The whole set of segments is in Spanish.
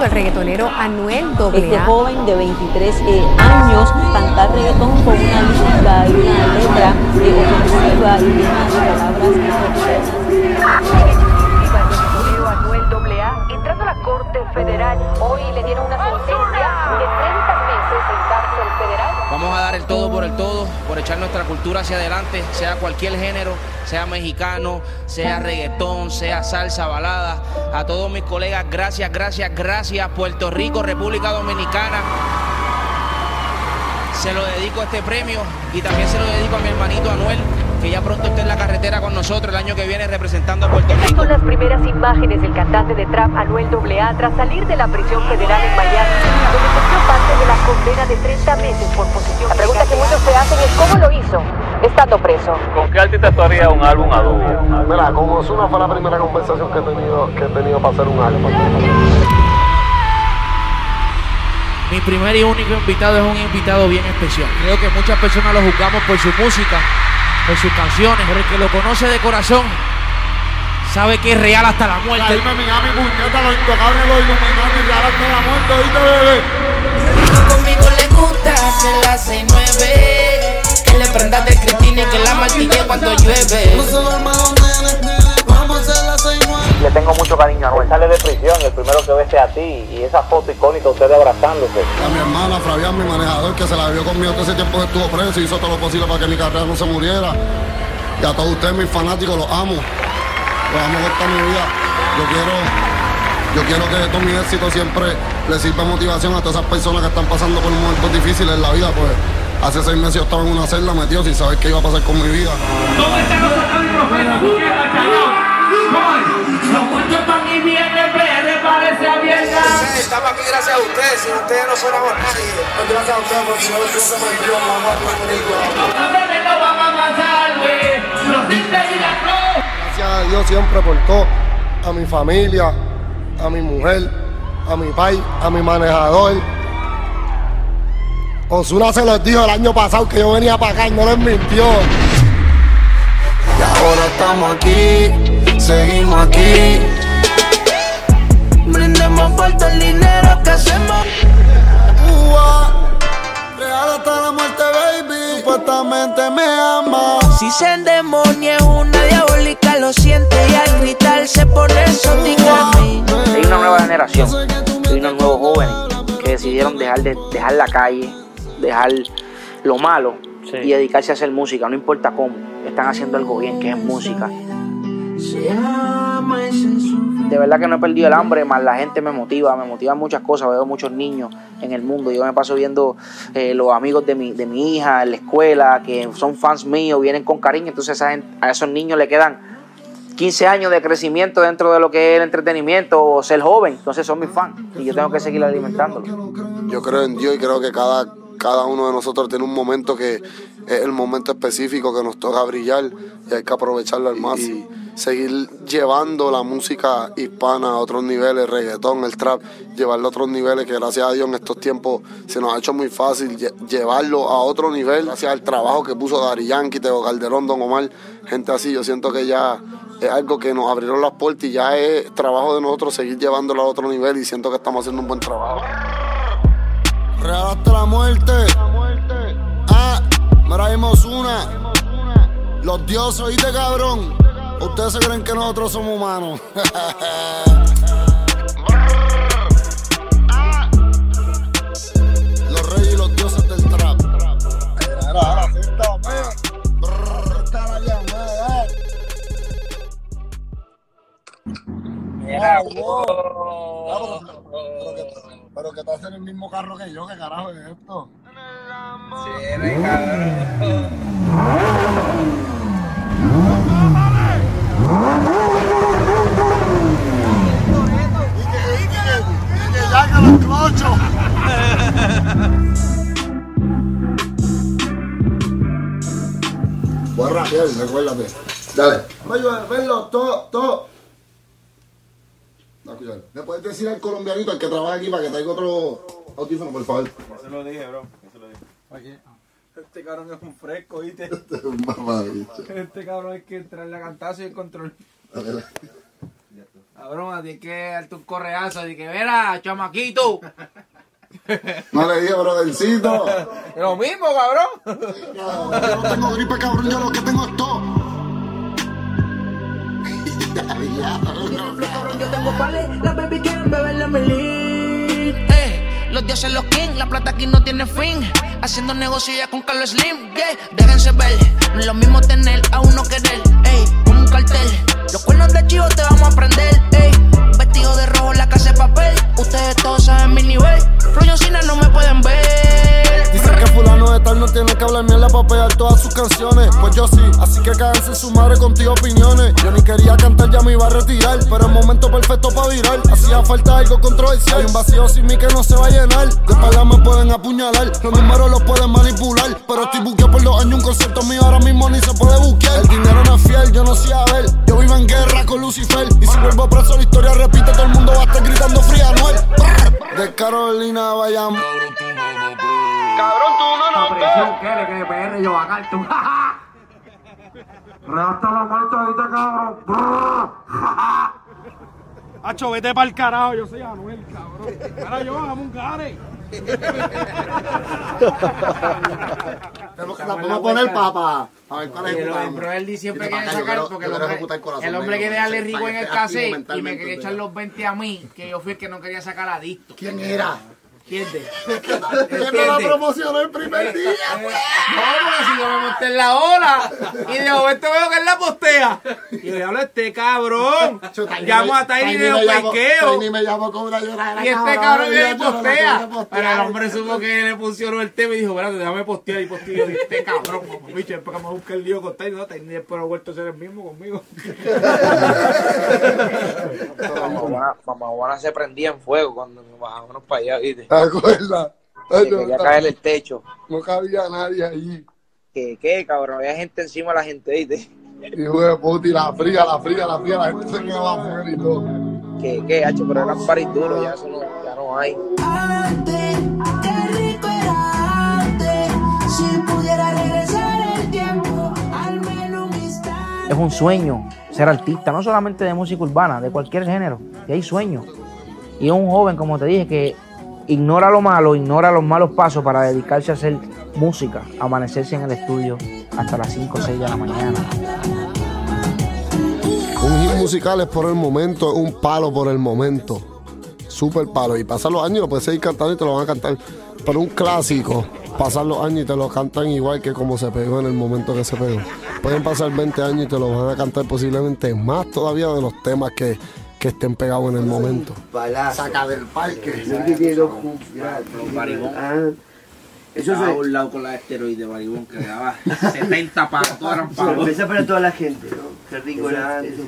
Detenido el reggaetonero Anuel Este AA. joven de 23 eh, años cantar reggaetón con una lírica y una letra eh, ofensiva y de palabras reggaetonero Anuel AA, entrando a la Corte Federal, hoy le dieron una sentencia de 30 meses en cárcel federal. Vamos a dar el todo por el todo, por echar nuestra cultura hacia adelante, sea cualquier género, sea mexicano, sea reggaetón, sea salsa, balada. A todos mis colegas, gracias, gracias, gracias. Puerto Rico, República Dominicana. Se lo dedico a este premio y también se lo dedico a mi hermanito Anuel, que ya pronto esté en la carretera con nosotros el año que viene representando a Puerto Estas Rico. son las primeras imágenes del cantante de trap Anuel AA tras salir de la prisión federal en Miami, donde cumplió parte de la condena de 30 meses por posesión. La pregunta que muchos se hacen es cómo lo hizo, estando preso. ¿Con qué artista tú harías un álbum a dúo? Mira, con Ozuna fue la primera conversación que he tenido, que he tenido para hacer un álbum. Mi primer y único invitado es un invitado bien especial. Creo que muchas personas lo juzgamos por su música, por sus canciones, pero el que lo conoce de corazón sabe que es real hasta la muerte. Dime, mi ami, puñeta, los intocables, los iluminados, ya hasta la muerte, oíste, bebé. Conmigo le gusta hacer la 6-9 Que le prendas de Cristina y que la martille cuando llueve No se duerma donde Le tengo mucho cariño a Anuel. Sale de prisión, el primero que ves a ti y esa foto icónica, ustedes abrazándose. A mi hermana, Fabián, mi manejador, que se la vivió conmigo todo ese tiempo que estuvo preso y hizo todo lo posible para que mi carrera no se muriera. Y a todos ustedes, mis fanáticos, los amo. Los amo con toda mi vida. Yo quiero, yo quiero que todo mi éxito siempre le sirva de motivación a todas esas personas que están pasando por momentos difíciles en la vida. Pues hace seis meses yo estaba en una celda metido sin saber qué iba a pasar con mi vida. ¿Dónde están Estamos aquí gracias a ustedes, sin ustedes no fuéramos nadie. Gracias a ustedes por su se metió en la Los bebés no van a pasar, güey Los dientes y la flor Gracias a Dios siempre por todo. A mi familia, a mi mujer, a mi pai, a mi manejador. Osuna se los dijo el año pasado que yo venía para acá y no les mintió. Y ahora estamos aquí, seguimos aquí. Brindemos por todo el dinero que hacemos Ua, real hasta la muerte, baby. Supuestamente me ama. Si se endemonia es una diabólica Lo siente y al gritar se pone exótica Hay una nueva generación, hay unos nuevos jóvenes que decidieron dejar, de, dejar la calle, dejar lo malo y dedicarse a hacer música, no importa cómo. Están haciendo algo bien, que es música. De verdad que no he perdido el hambre, más la gente me motiva, me motivan muchas cosas. Veo muchos niños en el mundo. Yo me paso viendo eh, los amigos de mi, de mi hija en la escuela, que son fans míos, vienen con cariño. Entonces esa gente- a esos niños le quedan 15 años de crecimiento dentro de lo que es el entretenimiento o ser joven. Entonces son mis fans y yo tengo que seguir alimentándolos. Yo creo en Dios y creo que cada, cada uno de nosotros tiene un momento que es el momento específico que nos toca brillar y hay que aprovecharlo al máximo. Y seguir llevando la música hispana a otros niveles, el reggaetón, el trap, llevarlo a otros niveles que gracias a Dios en estos tiempos se nos ha hecho muy fácil lle- llevarlo a otro nivel, gracias al trabajo que puso Dari Yankee, Teo Calderón, Don Omar, gente así. Yo siento que ya es algo que nos abrieron las puertas y ya es trabajo de nosotros seguir llevándolo a otro nivel y siento que estamos haciendo un buen trabajo. Real hasta la muerte. Ah, una. Los dioses, oíste, cabrón. Ustedes se creen que nosotros somos humanos. los reyes y los dioses del trap. Wow, pero, que, que estás en el mismo carro que yo, ¿qué carajo es esto? Y que, y que, y que ya que los clochos. Miguel, recuérdate. Dale. Oye, venlo, todo, todo. No. ¿Me puedes decir al colombianito, al que trabaja aquí, para que traiga otro audífono, por favor? Se lo dije, bro. Se lo dije. Oye, este cabrón es un fresco, ¿viste? Mamá, bicho. Este cabrón hay que entrarle a cantazo y el control. Dale. Cabrón, tienes que darte un correazo de que, verá, chamaquito. No le dije, brodercito. Lo mismo, cabrón. Yo no tengo gripe, cabrón, yo lo que tengo es todo. Yo tengo pales, las baby quieren beber la melín. Eh, los dioses los king, la plata aquí no tiene fin. Haciendo negocio ya con Carlos Slim, yeah. Déjense ver, no es lo mismo tener a uno querer, ey, como un cartel. Los cuernos de chivo te vamos a prender, ey. Vestido de rojo, la casa de papel. Ustedes todos saben mi nivel. Floyoncina no me pueden ver. Dicen que fulano de tal no tiene que hablar mierda para pegar todas sus canciones. Pues yo sí, así que cáganse su madre contigo opiniones. Yo ni quería cantar, ya me iba a retirar. Pero el momento perfecto para virar. Hacía falta algo controversial. Hay un vacío sin mí que no se va a llenar. De espalda me pueden apuñalar. Los números los pueden manipular. Pero estoy buqueado por dos años. Un concierto mío ahora mismo ni se puede buquear. El dinero no es fiel, yo no sé a ver. Yo vivo en guerra con Lucifer. Y si vuelvo preso, la historia repite. Todo el mundo va a estar gritando fría Anuel. De Carolina, vayan. Cabrón, tú no nos ves. quiere que PR yo a tú. Redacta la muerte ahorita, cabrón. Hacho, vete pa'l carajo, yo soy Anuel, cabrón. Ahora yo, hagamos un care. La podemos poner papa. A ver cuál es el Pero, pero él siempre Dice, quiere "Papá, yo sacar quiero- porque yo el hombre, el corazón el hombre negro". quiere darle Para rico en el cassette y me quiere echar los 20 a mí, que yo fui el que no quería sacar adicto. ¿Quién era? ¿Entiendes? ¿Quién no la promocionó el primer día? No, porque si yo me monté en la ola y de momento veo que él la postea. Y yo diablo, este cabrón. Llamo a Tiny de los pesqueos. Tiny me llamó con una llorada. Y este cabrón viene y postea. Pero el hombre supo que le funcionó el tema y dijo, espérate, déjame postear y postear. Y este cabrón, como bicho, después que me busca el lío con Tiny, no, Tiny después ha vuelto a ser el mismo conmigo. Mamá Juana, Mamá Juana se prendía en fuego cuando nos bajábamos para allá, ¿viste? ¿Te acuerdas? Que quería caer el techo. No cabía nadie allí. Que qué, cabrón, había gente encima de la gente, ¿viste? Hijo de puta, y la fría, la fría, la fría, la gente se quedaba afuera y todo. Que qué, hacho, pero eran paris duros, ya eso no, ya no hay. Qué rico era antes. Si pudiera regresar el tiempo, al menos un instante. Es un sueño ser artista, no solamente de música urbana, de cualquier género. Y hay sueños. Y es un joven, como te dije, que ignora lo malo, ignora los malos pasos para dedicarse a hacer música, amanecerse en el estudio hasta las 5 o 6 de la mañana. Un hit musical es por el momento, un palo por el momento. Super palo. Y pasan los años, lo puedes seguir cantando y te lo van a cantar. Pero un clásico, pasan los años y te lo cantan igual que como se pegó en el momento que se pegó. Pueden pasar 20 años y te lo van a cantar posiblemente más todavía de los temas que, que estén pegados en el momento. Saca del parque. Baribón. Ah, Eso se, a un lado con la esteroide Baribón que le daba 70 palos, todos eran se palos. empieza para toda la gente, ¿no? Qué rico era antes,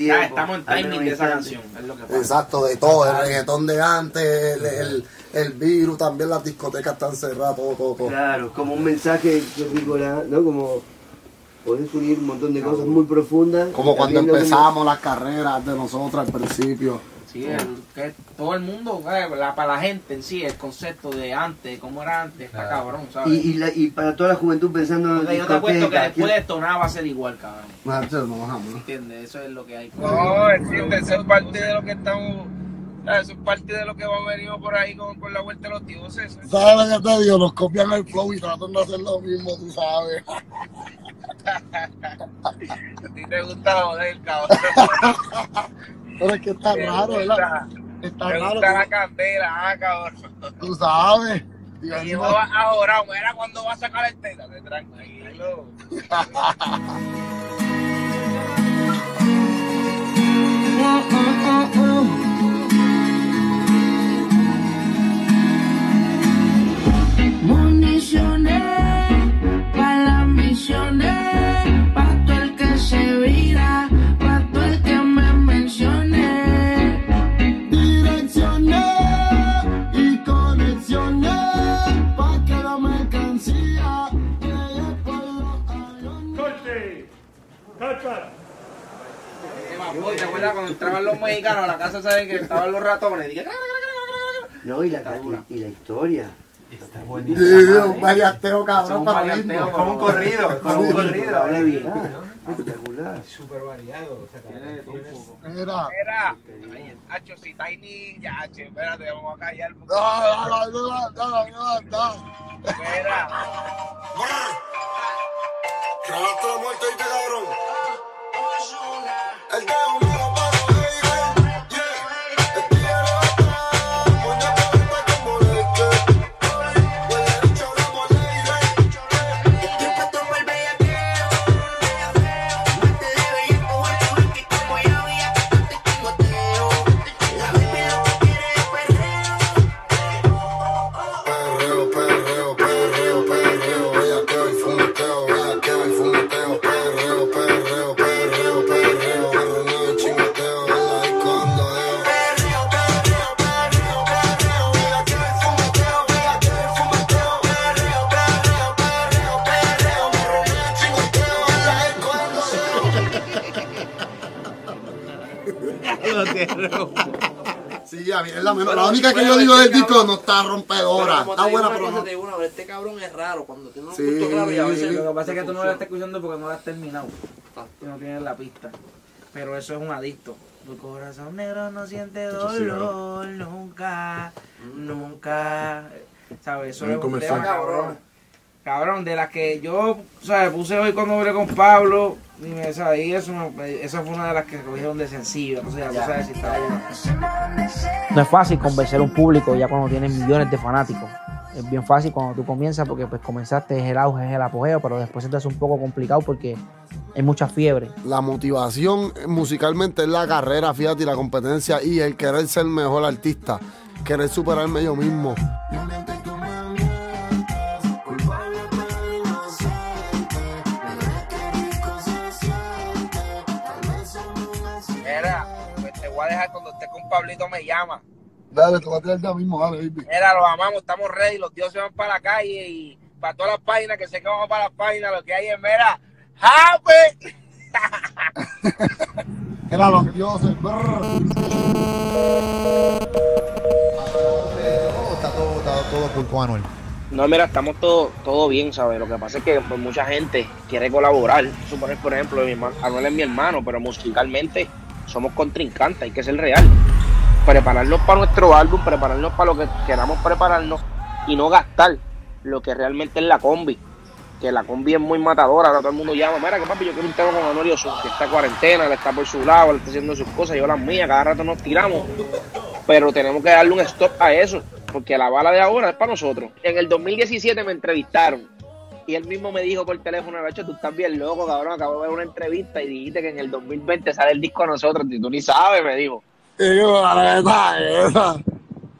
estamos en timing de esa canción, es lo que pasa. Exacto, de todo, el reggaetón de antes, el, el, el virus, también las discotecas están cerradas, todo, todo, todo. Claro, como un mensaje, qué rico era, ¿no? Como podés unir un montón de cosas muy profundas. Como cuando empezamos las carreras de nosotros al principio. Sí, el- que todo el mundo, eh, la- para la gente en sí, el concepto de antes, cómo era antes, está cabrón, ¿sabes? Y, y, la- y para toda la juventud pensando en Porque yo te apuesto que después de esto nada va a ser igual, cabrón. Macho, no bajamos. ¿Entiendes? Eso es lo que hay. No, entiende, eso es parte de lo que estamos. Eso es parte de lo que va a venir por ahí con, con la vuelta de los dioses. ¿Sabes lo que te digo? Nos copian el flow y tratan de hacer lo mismo, tú sabes. A ti te gusta joder, cabrón. Pero es que está Te raro, gusta- ¿verdad? Está Te raro, gusta la candela, ah, cabrón. tú sabes. Y Y no vas ahora, mira cuando va a sacar el tela, te tranquilo. Municiones pa' las misiones, los mexicanos a la casa, saben que estaban los ratones. Dije, No, y la, y, y la historia. Sí, un varianteo cabrón un para como un corrido, como un corrido. Ahora bien, espectacular. Súper variado. O sea, tiene, tiene- Mira. Mira, Hacho, si Tiny, ya, che, espérate, vamos a callar. No, no, no, no, no, no, no. Sí, a mí es la menos. La única que yo digo del disco no está rompedora. Está buena, pero no. te digo una, pero este cabrón es raro cuando tiene un Sí, gusto claro y a veces sí. Lo que pasa es que tú no la estás escuchando porque no la has terminado. Y no tienes la pista. Pero eso es un adicto. Tu corazón negro no siente dolor nunca, nunca. ¿Sabes? Eso es un tema cabrón. Cabrón, de las que yo, ¿sabes? Puse hoy cuando hablé con Pablo. Y eso, me- esa fue una de las que cogieron de sencillo. Entonces ya tú sabes si está buena. No es fácil convencer a un público ya cuando tienes millones de fanáticos. Es bien fácil cuando tú comienzas porque pues comenzaste es el auge, es el apogeo, pero después se te hace un poco complicado porque hay mucha fiebre. La motivación musicalmente es la carrera, fíjate, y la competencia y el querer ser mejor artista, querer superarme yo mismo. Pablito me llama. Dale, te voy a tirar ya mismo, dale, baby. Mira, los amamos, estamos ready, los dioses van para la calle y para todas las páginas, que sé que vamos para las páginas, lo que hay es, mira, happy. Era los dioses. brr. Está todo, está todo cool con Anuel. No, mira, estamos todo, todo bien, ¿sabes? Lo que pasa es que pues, mucha gente quiere colaborar. Suponer, por ejemplo, mi hermano, Anuel es mi hermano, pero musicalmente somos contrincantes, hay que ser real. Prepararnos para nuestro álbum, prepararnos para lo que queramos prepararnos y no gastar lo que realmente es la combi. Que la combi es muy matadora, ahora todo el mundo llama, mira que papi, yo quiero un tema con Ozuna, que está cuarentena, él está por su lado, él está haciendo sus cosas, yo las mías, cada rato nos tiramos. Pero tenemos que darle un stop a eso, porque la bala de ahora es para nosotros. En el 2017 me entrevistaron y él mismo me dijo por teléfono, Nacho, tú estás bien loco, cabrón, acabo de ver una entrevista y dijiste que en el 2020 sale el disco a nosotros, y tú ni sabes, me dijo. Y yo, la verdad, esa.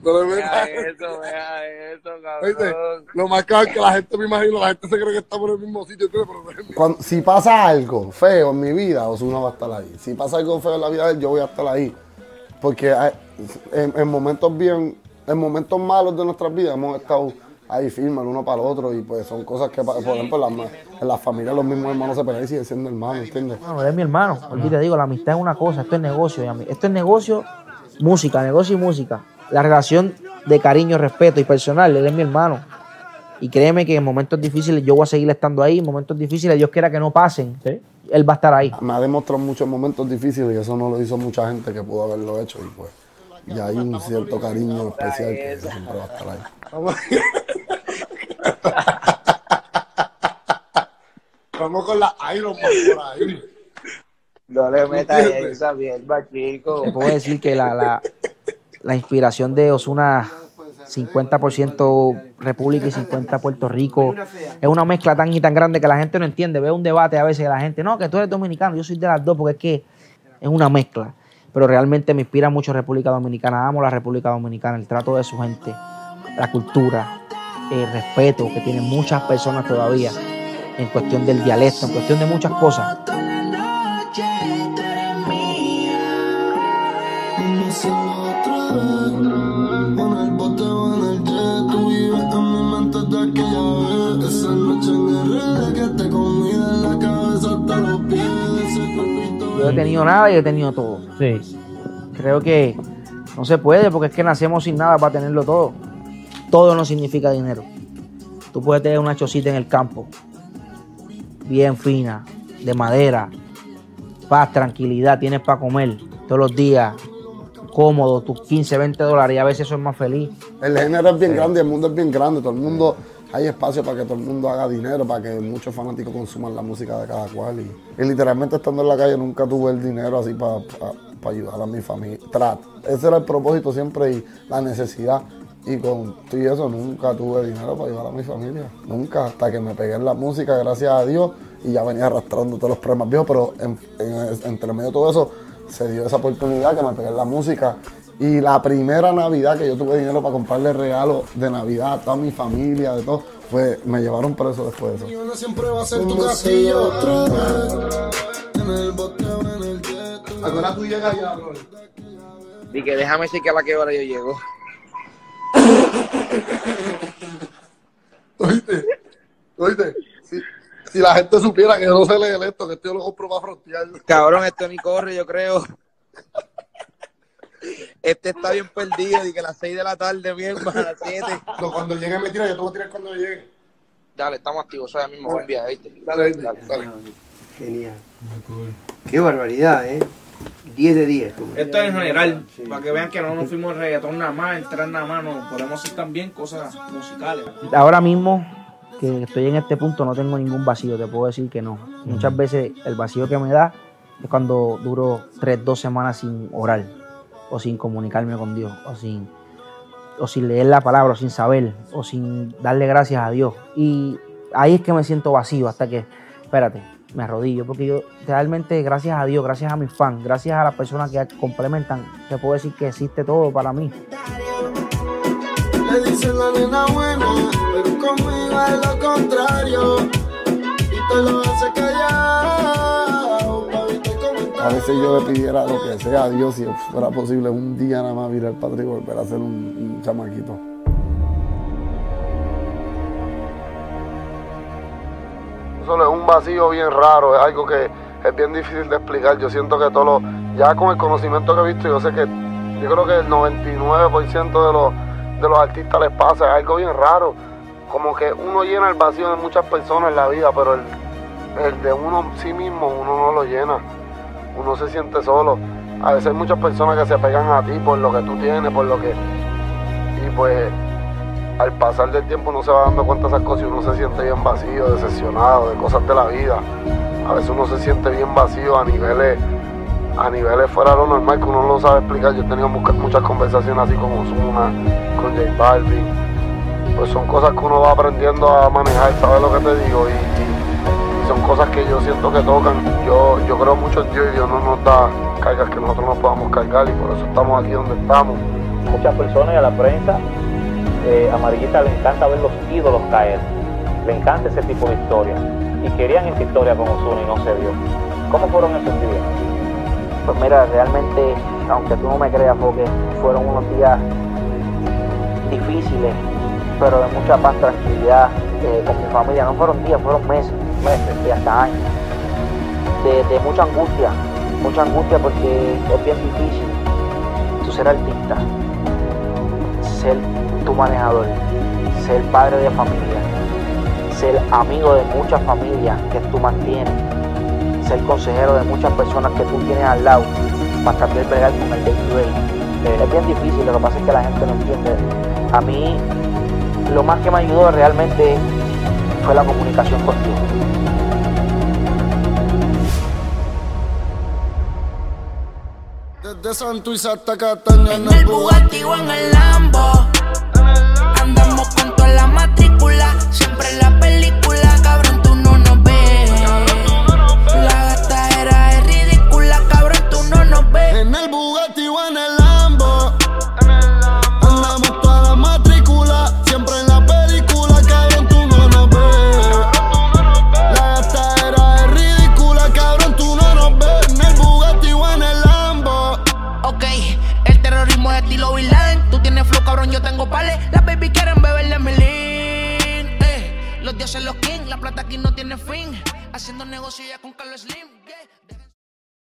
No le metas- eso, vea eso, cabrón. Lo más claro es que la gente me imagino, la gente se cree que estamos en el mismo sitio, pero no es el mismo. si pasa algo feo en mi vida, Osuna va a estar ahí. Si pasa algo feo en la vida de él, yo voy a estar ahí. Porque hay- en, en momentos bien, en momentos malos de nuestras vidas hemos estado ahí firmes el uno para el otro y pues son cosas que, por ejemplo, en las, ma- en las familias los mismos hermanos se pelean y siguen siendo hermanos, ¿entiendes? Bueno, él es mi hermano. Olvídate, te digo, la amistad es una cosa, esto es negocio. y a mí- Esto es negocio, música, negocio y música. La relación de cariño, respeto y personal, él es mi hermano. Y créeme que en momentos difíciles yo voy a seguir estando ahí, en momentos difíciles Dios quiera que no pasen, él va a estar ahí. Me ha demostrado muchos momentos difíciles y eso no lo hizo mucha gente que pudo haberlo hecho y pues y hay un cierto cariño especial que siempre va a estar ahí. Vamos con la Iron Man por ahí. No le metas esa mierda, chico. Te puedo decir que la, la, la inspiración de Osuna 50% República y 50% Puerto Rico es una mezcla tan y tan grande que la gente no entiende. Ve un debate a veces de la gente, no, que tú eres dominicano, yo soy de las dos, porque es que es una mezcla. Pero realmente me inspira mucho República Dominicana. Amo la República Dominicana, el trato de su gente, la cultura, el respeto que tienen muchas personas todavía en cuestión del dialecto, en cuestión de muchas cosas. Yo he tenido nada y he tenido todo. Sí. Creo que no se puede porque es que nacemos sin nada para tenerlo todo. Todo no significa dinero. Tú puedes tener una chocita en el campo, bien fina, de madera, paz, tranquilidad, tienes para comer todos los días, cómodo, tus 15, 20 dólares y a veces eso es más feliz. El género es bien grande, el mundo es bien grande, todo el mundo, hay espacio para que todo el mundo haga dinero, para que muchos fanáticos consuman la música de cada cual. Y, literalmente estando en la calle nunca tuve el dinero así para ayudar a mi familia. Trato. Ese era el propósito siempre y la necesidad. Y con y eso nunca tuve dinero para ayudar a mi familia. Nunca, hasta que me pegué en la música, gracias a Dios, y ya venía arrastrando todos los problemas viejos, pero en- entre medio de todo eso se dio esa oportunidad que me pegué en la música. Y la primera Navidad que yo tuve dinero para comprarle regalos de Navidad a toda mi familia, de todo, fue, me llevaron preso después de eso. No siempre va a ser tu castillo otra vez. En el en el jet. Ahora tú llegas ya, bro. Y que déjame decir que a la que hora yo llego. ¿Oíste? ¿Oíste? Si, si la gente supiera que yo no sé leer esto, que esto yo lo compro para frontear. Cabrón, esto ni corre, yo creo. Este está bien perdido y que a las 6 de la tarde, mi hermano, a las 7. No, cuando llegue me tira, yo te voy a tirar cuando llegue. Dale, estamos activos, soy mismo buen viaje, ¿viste? Dale, dale, dale. Genial. Qué barbaridad, ¿eh? 10 de 10. Esto en general, para que vean que no nos fuimos reggaetón nada más, entrar nada más, no, podemos hacer también cosas musicales. Ahora mismo que estoy en este punto no tengo ningún vacío, te puedo decir que no. Muchas veces el vacío que me da es cuando duro tres, dos semanas sin orar o sin comunicarme con Dios o sin, o sin leer la palabra o sin saber o sin darle gracias a Dios. Y ahí es que me siento vacío hasta que, espérate, me arrodillo porque yo realmente gracias a Dios, gracias a mis fans, gracias a las personas que complementan, te puedo decir que existe todo para mí. Le dicen la nena buena, pero conmigo es lo contrario. Y te lo hace callado. A veces yo le pidiera lo que sea Dios si fuera posible un día nada más virar para atrás y volver a ser un, un chamaquito. Solo es un vacío bien raro, es algo que es bien difícil de explicar. Yo siento que todo lo, ya con el conocimiento que he visto, yo sé que yo creo que el 99% de los, de los artistas les pasa, es algo bien raro. Como que uno llena el vacío de muchas personas en la vida, pero el, el de uno sí mismo uno no lo llena. Uno se siente solo. A veces hay muchas personas que se pegan a ti por lo que tú tienes, por lo que... Y pues al pasar del tiempo uno se va dando cuenta de esas cosas y uno se siente bien vacío, decepcionado de cosas de la vida. A veces uno se siente bien vacío a niveles, a niveles fuera de lo normal que uno no lo sabe explicar. Yo he tenido muchas, conversaciones así como Ozuna, con J Balvin. Pues son cosas que uno va aprendiendo a manejar, ¿sabes lo que te digo? Y son cosas que yo siento que tocan. Yo, yo creo mucho en Dios y Dios no nos da cargas que nosotros no podamos cargar y por eso estamos aquí donde estamos. Muchas personas y a la prensa eh, amarillista le encanta ver los ídolos caer. Le encanta ese tipo de historia. Y querían esa historia con Ozuna y no se dio. ¿Cómo fueron esos días? Pues mira, realmente, aunque tú no me creas, porque fueron unos días difíciles, pero de mucha paz, tranquilidad eh, con mi familia. No fueron días, fueron meses, meses y hasta años. De, mucha angustia, mucha angustia porque es bien difícil tú ser artista, ser tu manejador, ser padre de familia, ser amigo de muchas familias que tú mantienes, ser consejero de muchas personas que tú tienes al lado para también bregar con el day Es bien difícil, lo que pasa es que la gente no entiende. A mí, lo más que me ayudó realmente fue la comunicación contigo. Desde Santurce hasta Cataña en En el Bugatti o en el Lambo.